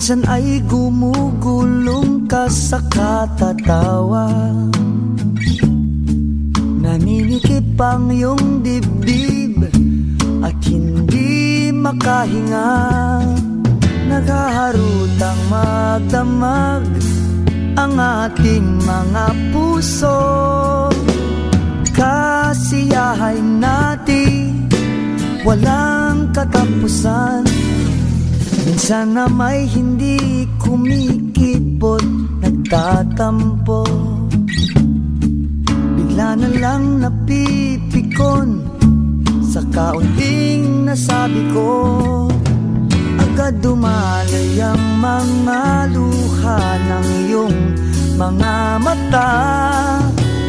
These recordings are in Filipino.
Minsan ay gumugulong ka sa katatawa. Naninikip ang iyong dibdib At hindi makahinga. Naghaharutang magdamag Ang ating mga puso. Kasiyahay natin Walang katapusan Minsan na may hindi kumikipot Nagtatampo. Bigla na lang napipikon Sa kaunting nasabi ko. Agad dumalay ang mga luha ng iyong mga mata.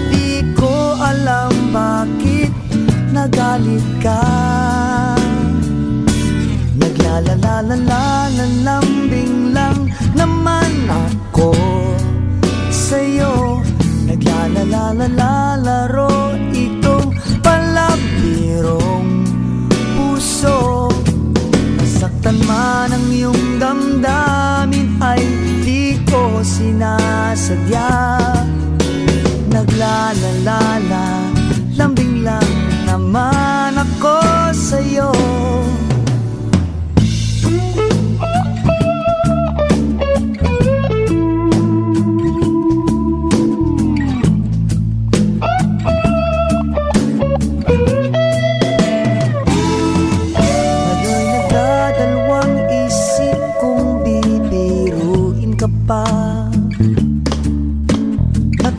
Di ko alam bakit nagalit ka Naglalalala lambing lang naman ako. Sa'yo Naglalalala laro itong palabirong puso. Nasaktan man ang iyong damdamin ay di ko sinasadya. Naglalalala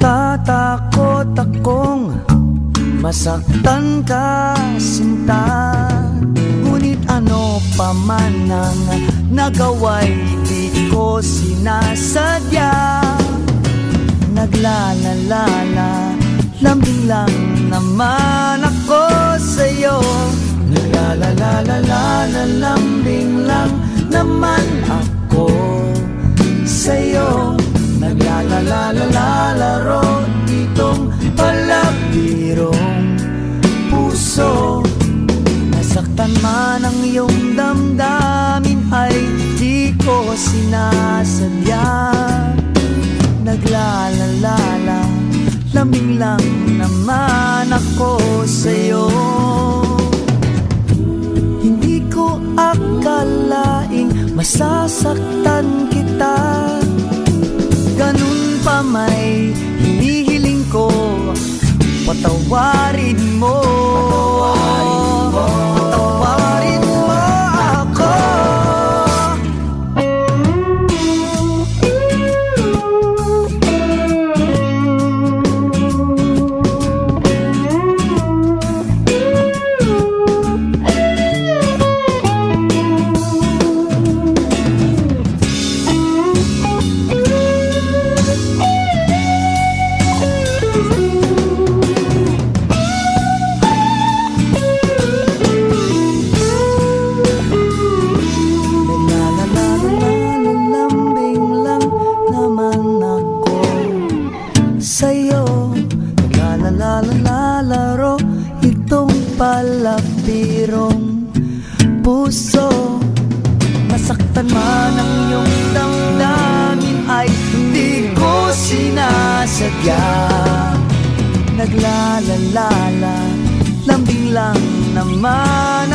Natatakot akong masaktan ka sinta. Ngunit ano pa man ang nagawa'y di ko sinasadya. Naglalalala Lambing lang naman ako sa'yo. Naglalalala Lambing Ang iyong damdamin ay di ko sinasadya. Naglalalala Laming lang naman ako sa'yo. Hindi ko akalaing masasaktan kita. Ganun pa may hinihiling ko Patawarin Naglalalala-laro itong palapirong puso. Masaktan man ang iyong damdamin ay hindi ko sinasadya. Naglalalala, lambing lang naman